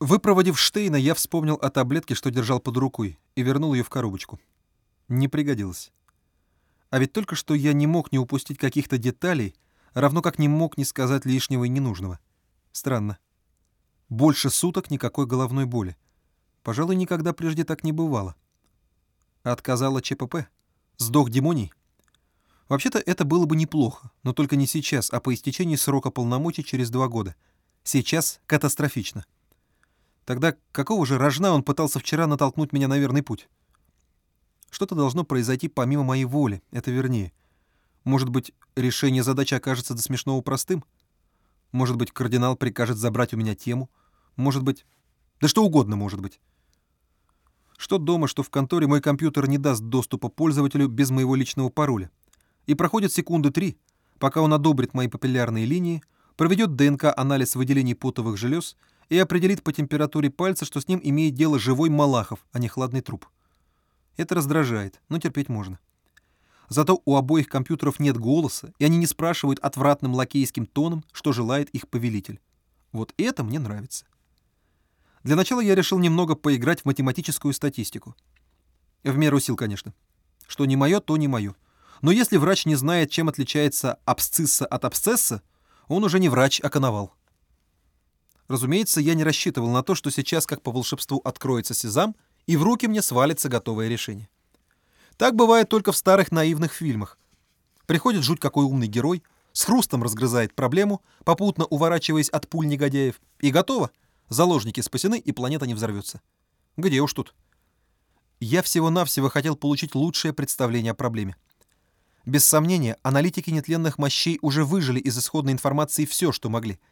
Выпроводив Штейна, я вспомнил о таблетке, что держал под рукой, и вернул ее в коробочку. Не пригодилось. А ведь только что я не мог не упустить каких-то деталей, равно как не мог не сказать лишнего и ненужного. Странно. Больше суток никакой головной боли. Пожалуй, никогда прежде так не бывало. Отказала ЧПП? Сдох Димоний? Вообще-то это было бы неплохо, но только не сейчас, а по истечении срока полномочий через два года. Сейчас катастрофично. Тогда какого же рожна он пытался вчера натолкнуть меня на верный путь? Что-то должно произойти помимо моей воли, это вернее. Может быть, решение задачи окажется до смешного простым? Может быть, кардинал прикажет забрать у меня тему? Может быть... Да что угодно может быть. Что дома, что в конторе мой компьютер не даст доступа пользователю без моего личного пароля. И проходит секунды три, пока он одобрит мои папиллярные линии, проведет ДНК-анализ выделений потовых желез и определит по температуре пальца, что с ним имеет дело живой Малахов, а не хладный труп. Это раздражает, но терпеть можно. Зато у обоих компьютеров нет голоса, и они не спрашивают отвратным лакейским тоном, что желает их повелитель. Вот это мне нравится. Для начала я решил немного поиграть в математическую статистику. В меру сил, конечно. Что не мое, то не мое. Но если врач не знает, чем отличается абсцисса от абсцесса, он уже не врач, а коновал. Разумеется, я не рассчитывал на то, что сейчас, как по волшебству, откроется сезам, и в руки мне свалится готовое решение. Так бывает только в старых наивных фильмах. Приходит жуть какой умный герой, с хрустом разгрызает проблему, попутно уворачиваясь от пуль негодяев, и готово. Заложники спасены, и планета не взорвется. Где уж тут? Я всего-навсего хотел получить лучшее представление о проблеме. Без сомнения, аналитики нетленных мощей уже выжили из исходной информации все, что могли —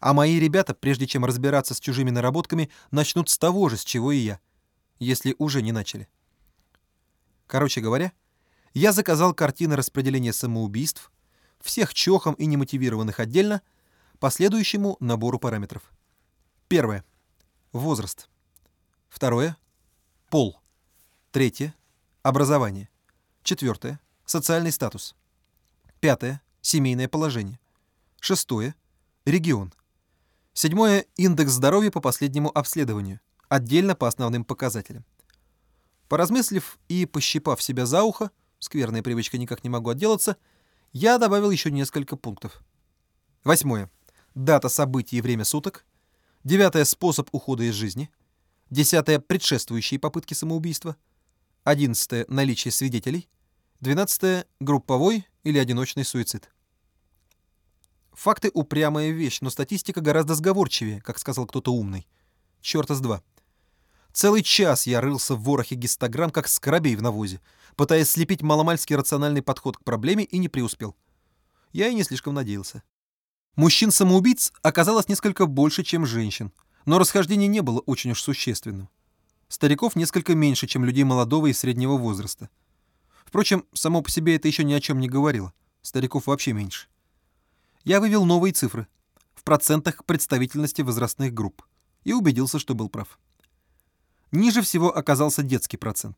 а мои ребята, прежде чем разбираться с чужими наработками, начнут с того же, с чего и я, если уже не начали. Короче говоря, я заказал картины распределения самоубийств, всех чохом и немотивированных отдельно, по следующему набору параметров. Первое. Возраст. Второе. Пол. Третье. Образование. Четвертое. Социальный статус. Пятое. Семейное положение. Шестое. Регион. Седьмое – индекс здоровья по последнему обследованию, отдельно по основным показателям. Поразмыслив и пощипав себя за ухо, скверная привычка никак не могу отделаться, я добавил еще несколько пунктов. Восьмое. Дата событий и время суток. Девятое. Способ ухода из жизни. Десятое. Предшествующие попытки самоубийства. Одиннадцатое. Наличие свидетелей. Двенадцатое. Групповой или одиночный суицид. Факты — упрямая вещь, но статистика гораздо сговорчивее, как сказал кто-то умный. Чёрта с два. Целый час я рылся в ворохе гистограмм, как скоробей в навозе, пытаясь слепить маломальский рациональный подход к проблеме и не преуспел. Я и не слишком надеялся. Мужчин-самоубийц оказалось несколько больше, чем женщин, но расхождение не было очень уж существенным. Стариков несколько меньше, чем людей молодого и среднего возраста. Впрочем, само по себе это еще ни о чем не говорило. Стариков вообще меньше я вывел новые цифры в процентах представительности возрастных групп и убедился, что был прав. Ниже всего оказался детский процент.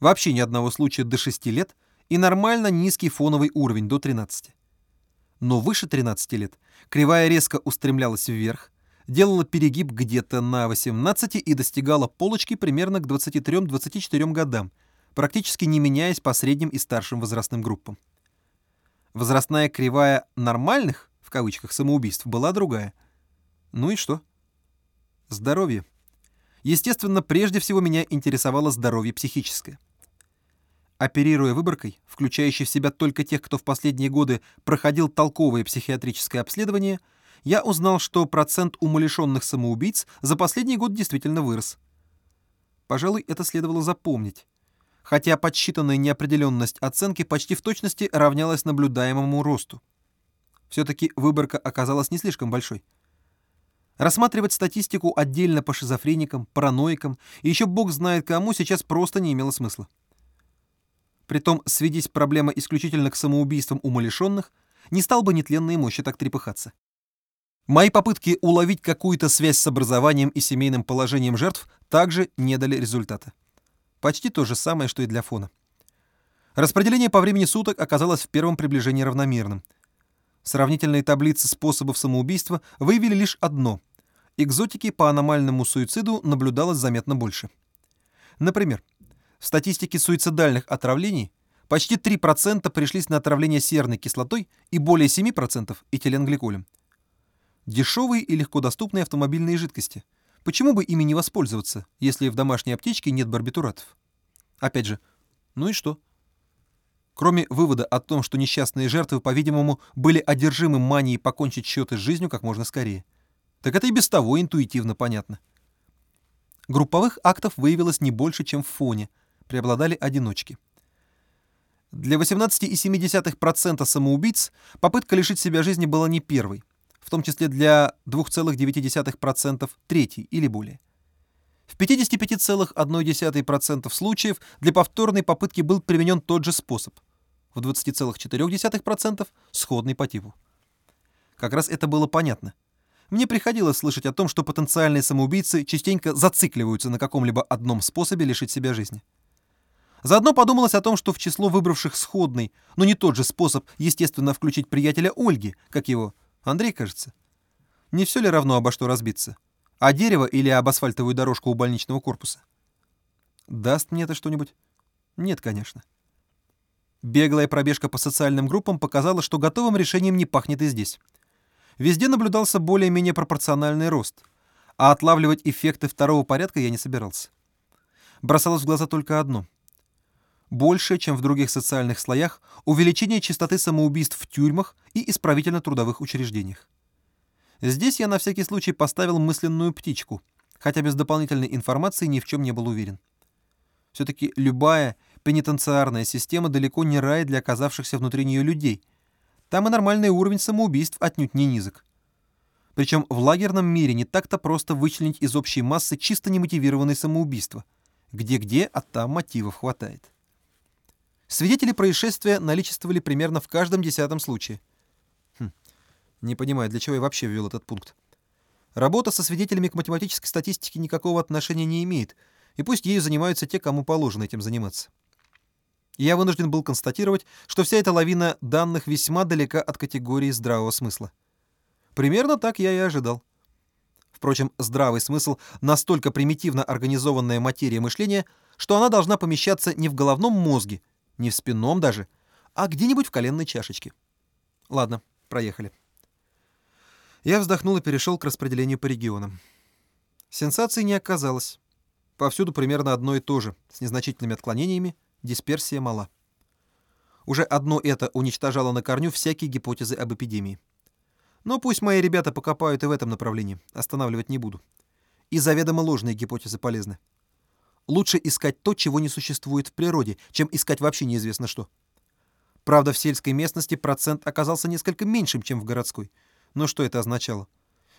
Вообще ни одного случая до 6 лет и нормально низкий фоновый уровень до 13. Но выше 13 лет кривая резко устремлялась вверх, делала перегиб где-то на 18 и достигала полочки примерно к 23-24 годам, практически не меняясь по средним и старшим возрастным группам. Возрастная кривая «нормальных» в кавычках самоубийств была другая. Ну и что? Здоровье. Естественно, прежде всего меня интересовало здоровье психическое. Оперируя выборкой, включающей в себя только тех, кто в последние годы проходил толковое психиатрическое обследование, я узнал, что процент умалишенных самоубийц за последний год действительно вырос. Пожалуй, это следовало запомнить хотя подсчитанная неопределенность оценки почти в точности равнялась наблюдаемому росту. Все-таки выборка оказалась не слишком большой. Рассматривать статистику отдельно по шизофреникам, параноикам и еще бог знает кому сейчас просто не имело смысла. Притом, сведись проблема исключительно к самоубийствам умалишенных, не стал бы нетленные мощи так трепыхаться. Мои попытки уловить какую-то связь с образованием и семейным положением жертв также не дали результата. Почти то же самое, что и для фона. Распределение по времени суток оказалось в первом приближении равномерным. Сравнительные таблицы способов самоубийства выявили лишь одно. экзотики по аномальному суициду наблюдалось заметно больше. Например, в статистике суицидальных отравлений почти 3% пришлись на отравление серной кислотой и более 7% этиленгликолем. Дешевые и легко доступные автомобильные жидкости. Почему бы ими не воспользоваться, если в домашней аптечке нет барбитуратов? Опять же, ну и что? Кроме вывода о том, что несчастные жертвы, по-видимому, были одержимы манией покончить счеты с жизнью как можно скорее. Так это и без того интуитивно понятно. Групповых актов выявилось не больше, чем в фоне. Преобладали одиночки. Для 18,7% самоубийц попытка лишить себя жизни была не первой том числе для 2,9% третий или более. В 55,1% случаев для повторной попытки был применен тот же способ. В 20,4% сходный по типу. Как раз это было понятно. Мне приходилось слышать о том, что потенциальные самоубийцы частенько зацикливаются на каком-либо одном способе лишить себя жизни. Заодно подумалось о том, что в число выбравших сходный, но не тот же способ, естественно, включить приятеля Ольги, как его Андрей, кажется. Не все ли равно, обо что разбиться? О дерево или об асфальтовую дорожку у больничного корпуса? Даст мне это что-нибудь? Нет, конечно. Беглая пробежка по социальным группам показала, что готовым решением не пахнет и здесь. Везде наблюдался более-менее пропорциональный рост, а отлавливать эффекты второго порядка я не собирался. Бросалось в глаза только одно. Больше, чем в других социальных слоях, увеличение частоты самоубийств в тюрьмах и исправительно-трудовых учреждениях. Здесь я на всякий случай поставил мысленную птичку, хотя без дополнительной информации ни в чем не был уверен. Все-таки любая пенитенциарная система далеко не рай для оказавшихся внутри нее людей. Там и нормальный уровень самоубийств отнюдь не низок. Причем в лагерном мире не так-то просто вычленить из общей массы чисто немотивированные самоубийства. Где-где, а там мотивов хватает. Свидетели происшествия наличествовали примерно в каждом десятом случае. Хм, не понимаю, для чего я вообще ввел этот пункт. Работа со свидетелями к математической статистике никакого отношения не имеет, и пусть ею занимаются те, кому положено этим заниматься. Я вынужден был констатировать, что вся эта лавина данных весьма далека от категории здравого смысла. Примерно так я и ожидал. Впрочем, здравый смысл — настолько примитивно организованная материя мышления, что она должна помещаться не в головном мозге, не в спинном даже, а где-нибудь в коленной чашечке. Ладно, проехали. Я вздохнул и перешел к распределению по регионам. Сенсаций не оказалось. Повсюду примерно одно и то же, с незначительными отклонениями, дисперсия мала. Уже одно это уничтожало на корню всякие гипотезы об эпидемии. Но пусть мои ребята покопают и в этом направлении, останавливать не буду. И заведомо ложные гипотезы полезны. Лучше искать то, чего не существует в природе, чем искать вообще неизвестно что. Правда, в сельской местности процент оказался несколько меньшим, чем в городской. Но что это означало?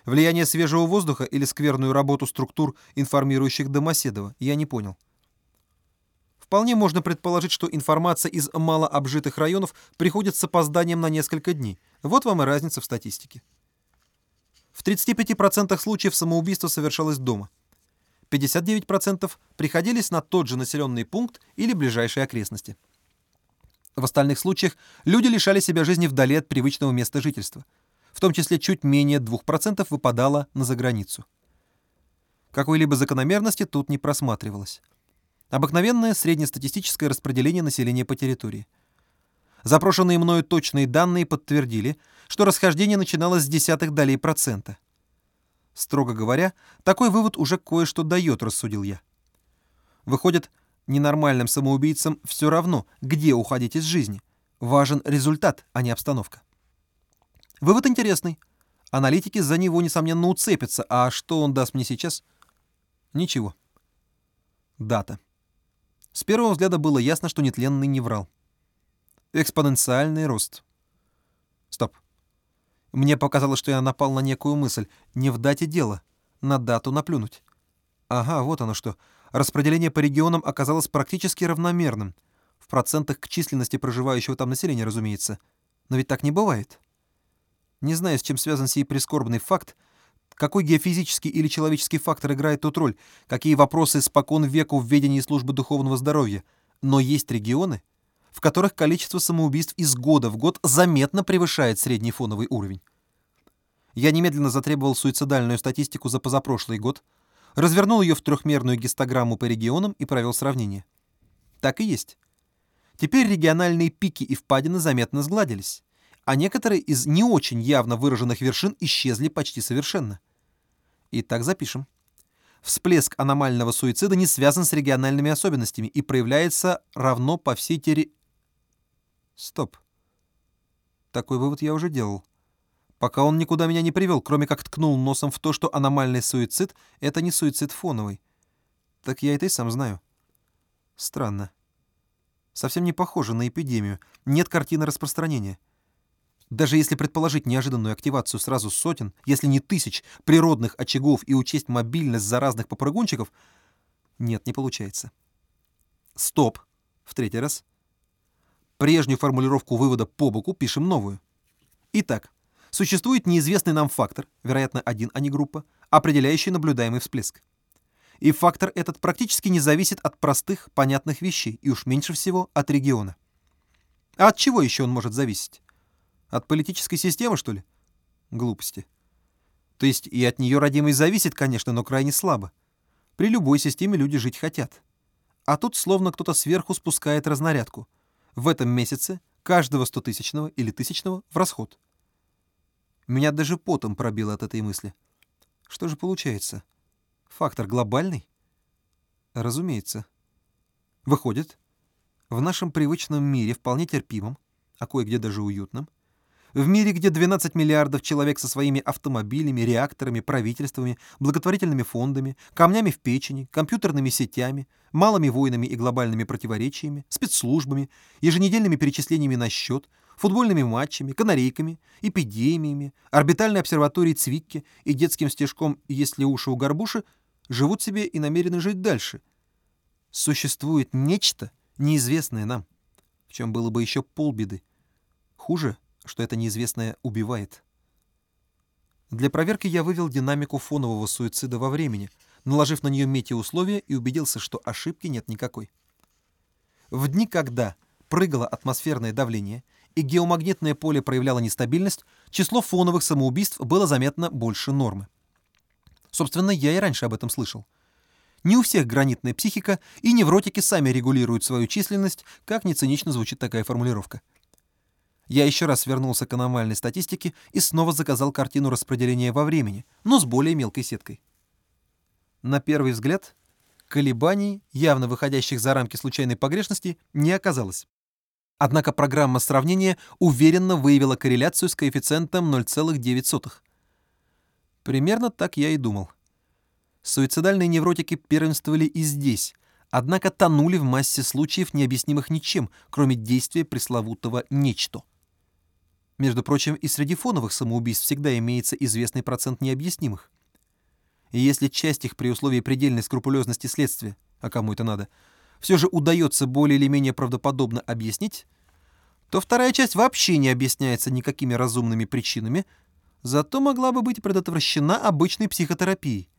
Влияние свежего воздуха или скверную работу структур, информирующих Домоседова, я не понял. Вполне можно предположить, что информация из малообжитых районов приходит с опозданием на несколько дней. Вот вам и разница в статистике. В 35% случаев самоубийство совершалось дома. 59% приходились на тот же населенный пункт или ближайшие окрестности. В остальных случаях люди лишали себя жизни вдали от привычного места жительства. В том числе чуть менее 2% выпадало на заграницу. Какой-либо закономерности тут не просматривалось. Обыкновенное среднестатистическое распределение населения по территории. Запрошенные мною точные данные подтвердили, что расхождение начиналось с десятых долей процента. Строго говоря, такой вывод уже кое-что дает, рассудил я. Выходит, ненормальным самоубийцам все равно, где уходить из жизни. Важен результат, а не обстановка. Вывод интересный. Аналитики за него, несомненно, уцепятся. А что он даст мне сейчас? Ничего. Дата. С первого взгляда было ясно, что нетленный не врал. Экспоненциальный рост. Стоп. Мне показалось, что я напал на некую мысль. Не в дате дело. На дату наплюнуть. Ага, вот оно что. Распределение по регионам оказалось практически равномерным. В процентах к численности проживающего там населения, разумеется. Но ведь так не бывает. Не знаю, с чем связан сей прискорбный факт, какой геофизический или человеческий фактор играет тут роль, какие вопросы спокон веку в ведении службы духовного здоровья. Но есть регионы, в которых количество самоубийств из года в год заметно превышает средний фоновый уровень. Я немедленно затребовал суицидальную статистику за позапрошлый год, развернул ее в трехмерную гистограмму по регионам и провел сравнение. Так и есть. Теперь региональные пики и впадины заметно сгладились, а некоторые из не очень явно выраженных вершин исчезли почти совершенно. Итак, запишем. Всплеск аномального суицида не связан с региональными особенностями и проявляется равно по всей терри... Стоп. Такой вывод я уже делал. Пока он никуда меня не привел, кроме как ткнул носом в то, что аномальный суицид — это не суицид фоновый. Так я это и сам знаю. Странно. Совсем не похоже на эпидемию. Нет картины распространения. Даже если предположить неожиданную активацию сразу сотен, если не тысяч, природных очагов и учесть мобильность заразных попрыгунчиков, нет, не получается. Стоп. В третий раз. Прежнюю формулировку вывода по боку пишем новую. Итак, существует неизвестный нам фактор, вероятно, один, а не группа, определяющий наблюдаемый всплеск. И фактор этот практически не зависит от простых, понятных вещей, и уж меньше всего от региона. А от чего еще он может зависеть? От политической системы, что ли? Глупости. То есть и от нее родимый зависит, конечно, но крайне слабо. При любой системе люди жить хотят. А тут словно кто-то сверху спускает разнарядку. В этом месяце каждого стотысячного или тысячного в расход. Меня даже потом пробило от этой мысли. Что же получается? Фактор глобальный? Разумеется. Выходит, в нашем привычном мире, вполне терпимом, а кое-где даже уютном, в мире, где 12 миллиардов человек со своими автомобилями, реакторами, правительствами, благотворительными фондами, камнями в печени, компьютерными сетями, малыми войнами и глобальными противоречиями, спецслужбами, еженедельными перечислениями на счет, футбольными матчами, канарейками, эпидемиями, орбитальной обсерваторией Цвикки и детским стежком «Если уши у горбуши» живут себе и намерены жить дальше. Существует нечто, неизвестное нам, в чем было бы еще полбеды. Хуже — что это неизвестное убивает. Для проверки я вывел динамику фонового суицида во времени, наложив на нее метеоусловия и убедился, что ошибки нет никакой. В дни, когда прыгало атмосферное давление и геомагнитное поле проявляло нестабильность, число фоновых самоубийств было заметно больше нормы. Собственно, я и раньше об этом слышал. Не у всех гранитная психика, и невротики сами регулируют свою численность, как не цинично звучит такая формулировка. Я еще раз вернулся к аномальной статистике и снова заказал картину распределения во времени, но с более мелкой сеткой. На первый взгляд, колебаний, явно выходящих за рамки случайной погрешности, не оказалось. Однако программа сравнения уверенно выявила корреляцию с коэффициентом 0,9. Примерно так я и думал. Суицидальные невротики первенствовали и здесь, однако тонули в массе случаев, необъяснимых ничем, кроме действия пресловутого «нечто». Между прочим, и среди фоновых самоубийств всегда имеется известный процент необъяснимых. И если часть их при условии предельной скрупулезности следствия, а кому это надо, все же удается более или менее правдоподобно объяснить, то вторая часть вообще не объясняется никакими разумными причинами, зато могла бы быть предотвращена обычной психотерапией,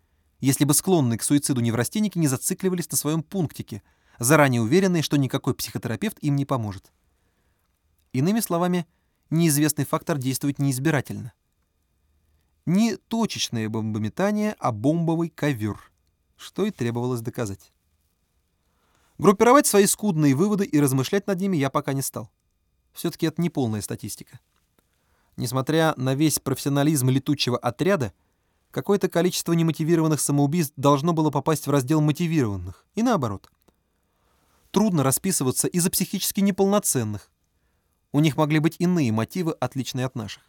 если бы склонные к суициду неврастенники не зацикливались на своем пунктике, заранее уверенные, что никакой психотерапевт им не поможет. Иными словами, неизвестный фактор действует неизбирательно. Не точечное бомбометание, а бомбовый ковер, что и требовалось доказать. Группировать свои скудные выводы и размышлять над ними я пока не стал. Все-таки это не полная статистика. Несмотря на весь профессионализм летучего отряда, какое-то количество немотивированных самоубийств должно было попасть в раздел мотивированных, и наоборот. Трудно расписываться из-за психически неполноценных, у них могли быть иные мотивы, отличные от наших.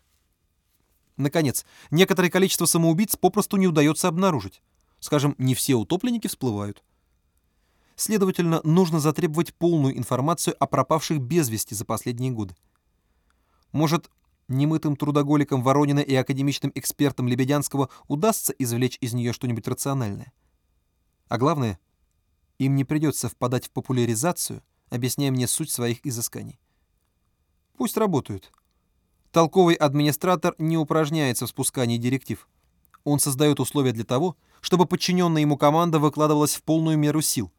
Наконец, некоторое количество самоубийц попросту не удается обнаружить. Скажем, не все утопленники всплывают. Следовательно, нужно затребовать полную информацию о пропавших без вести за последние годы. Может, немытым трудоголикам Воронина и академичным экспертам Лебедянского удастся извлечь из нее что-нибудь рациональное. А главное, им не придется впадать в популяризацию, объясняя мне суть своих изысканий. Пусть работают. Толковый администратор не упражняется в спускании директив. Он создает условия для того, чтобы подчиненная ему команда выкладывалась в полную меру сил,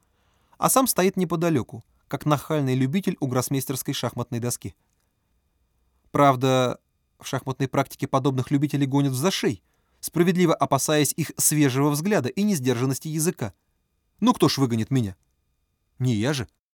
а сам стоит неподалеку, как нахальный любитель у гроссмейстерской шахматной доски. Правда, В шахматной практике подобных любителей гонят в зашей, справедливо опасаясь их свежего взгляда и несдержанности языка. Ну кто ж выгонит меня? Не я же.